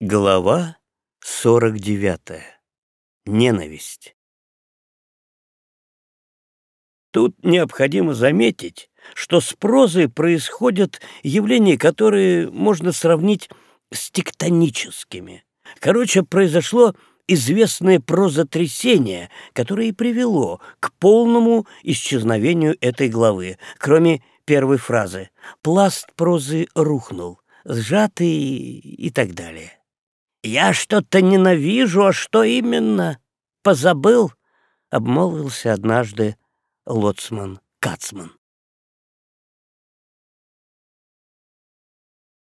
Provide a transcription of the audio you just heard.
Глава 49. Ненависть. Тут необходимо заметить, что с прозой происходят явления, которые можно сравнить с тектоническими. Короче, произошло известное прозотрясение, которое и привело к полному исчезновению этой главы, кроме первой фразы «пласт прозы рухнул», «сжатый» и так далее. «Я что-то ненавижу, а что именно? Позабыл?» — обмолвился однажды лоцман Кацман.